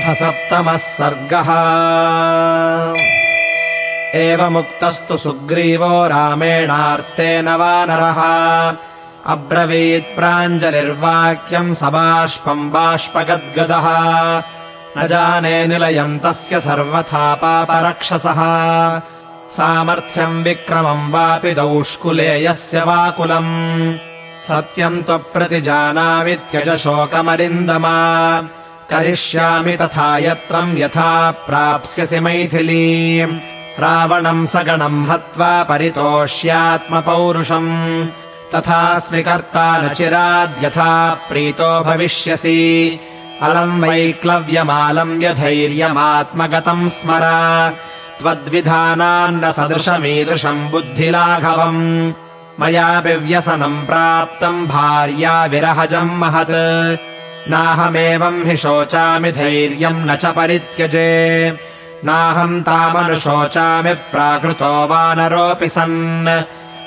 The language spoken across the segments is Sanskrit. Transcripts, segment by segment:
अथ सप्तमः सर्गः। एवमुक्तस्तु सुग्रीवो रामेणार्तेन वानरः अब्रवीत् प्राञ्जलिर्वाक्यम् स बाष्पम् बाष्पगद्गदः। न जाने निलयम् तस्य सर्वथा पापरक्षसः सामर्थ्यम् विक्रमम् वापि दौष्कुले यस्य वाकुलम्। सत्यम् त्वप्रतिजानामि त्यज शोकमरिन्दमा करिष्यामि तथा यत्रम् यथा प्राप्स्यसि मैथिली रावणम् सगणम् हत्वा परितोष्यात्मपौरुषम्। तथास्मि कर्ता न चिराद्यथा प्रीतो भविष्यसि। अलम् वैक्लव्यमालम्य धैर्यमात्मगतम् स्मर। त्वद्विधानान्न सदृशमीदृशम् बुद्धिलाघवम्। मया व्यसनम् प्राप्तम् भार्या विरहजम् महत् नाहमेवम् हि शोचामि धैर्यम् न च परित्यजे। नाहम् तामनुशोचामि प्राकृतो वानरोऽपि सन्।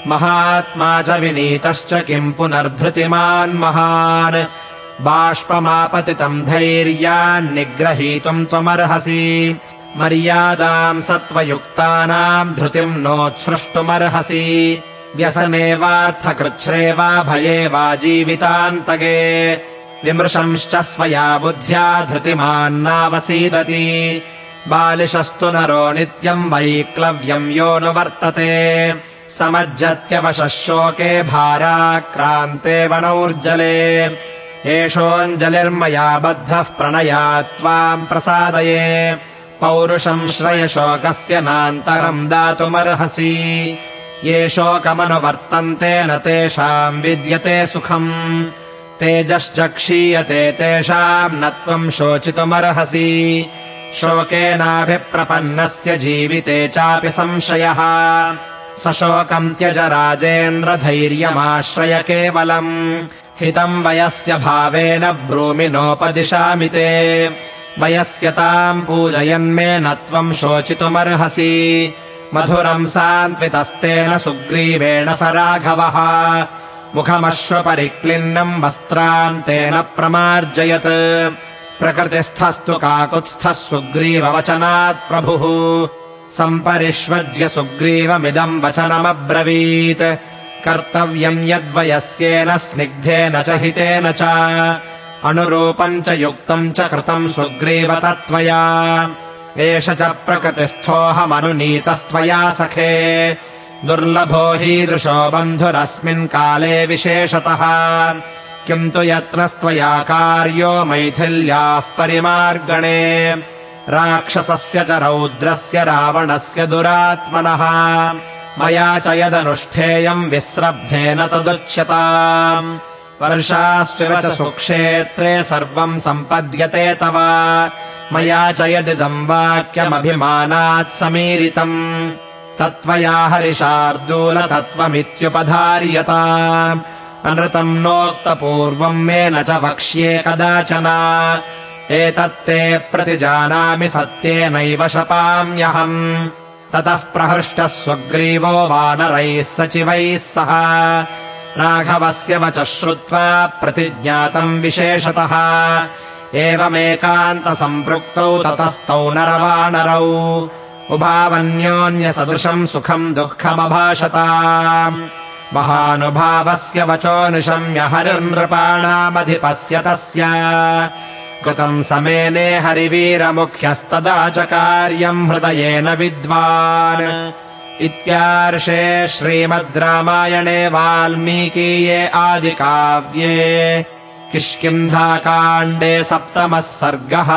महात्मा च विनीतश्च किम् पुनर्धृतिमान् महान्। बाष्पमापतितम् धैर्यान्निग्रहीतुम् त्वमर्हसि। मर्यादाम् सत्त्वयुक्तानाम् धृतिम् नोत्सृष्टुमर्हसि। व्यसने वार्थकृच्छ्रे वा भये वा जीवितान्तगे विमृशंश्च स्वया बुद्ध्या धृतिमान्नावसीदति बालिशस्तु नरो नित्यम् वैक्लव्यम् यो नु वर्तते। समज्जत्यवशः शोके भाराक्रान्ते वनौर्जले। एषोऽञ्जलिर्मया बद्धः प्रणया त्वाम् प्रसादये। पौरुषम् श्रयशोकस्य नान्तरम् दातुमर्हसि। ये शोकमनुवर्तन्ते न तेषाम् विद्यते सुखम् तेजश्च क्षीयते तेषाम् न त्वम् शोचितुमर्हसि। शोकेनाभिप्रपन्नस्य जीविते चापि संशयः। स शोकम् त्यज राजेन्द्र धैर्यमाश्रय केवलम्। हितम् वयस्य भावेन ब्रूमि नोपदिशामि ते वयस्यताम् पूजयन्मे न त्वम् शोचितुमर्हसि। मधुरम् सान्त्वितस्तेन सुग्रीवेण स राघवः मुखमश्वपरिक्लिन्नम् वस्त्रान्तेन प्रमार्जयत्। प्रकृतिस्थस्तु काकुत्स्थः सुग्रीववचनात् प्रभुः। सम्परिष्वज्य सुग्रीवमिदम् वचनमब्रवीत्। कर्तव्यम् यद्वयस्येन स्निग्धेन च हितेन च। अनुरूपम् च युक्तम् च कृतम् सुग्रीवतत्त्वया। एष च प्रकृतिस्थोऽहमनुनीतस्त्वया सखे दुर्लभो हीदृशो बन्धुरस्मिन् काले विशेषतः। किन्तु यत्नस्त्वया कार्यो मैथिल्याः परिमार्गणे। राक्षसस्य च रौद्रस्य रावणस्य दुरात्मनः। मया च यदनुष्ठेयम् विस्रब्धेन तदुच्यताम् वर्षास्विव च सुक्षेत्रे सर्वम् सम्पद्यते तव। मया च यदिदम् वाक्यमभिमानात् समीरितम् तत्त्वया हरिशार्दूल तत्त्वमित्युपधार्यता अनृतम् नोक्तपूर्वम् मे न च वक्ष्ये कदाचन। एतत्ते प्रतिजानामि सत्येनैव शपाम्यहम्। ततः प्रहृष्टः स्वग्रीवो वानरैः सचिवैः सह। राघवस्य वचः श्रुत्वा प्रतिज्ञातम् विशेषतः। एवमेकान्तसम्पृक्तौ ततस्तौ नरवानरौ उभावन्योन्यसदृशम् सुखम् दुःखमभाषत महानुभावस्य वचो निशम्य हरिर्नृपाणामधिपस्य तस्य। कृतम् समेने हरिवीरमुख्यस्तदा च कार्यम् हृदयेन विद्वान्। इत्यार्षे श्रीमद् रामायणे वाल्मीकीये आदिकाव्ये किष्किन्धाकाण्डे सप्तमः सर्गः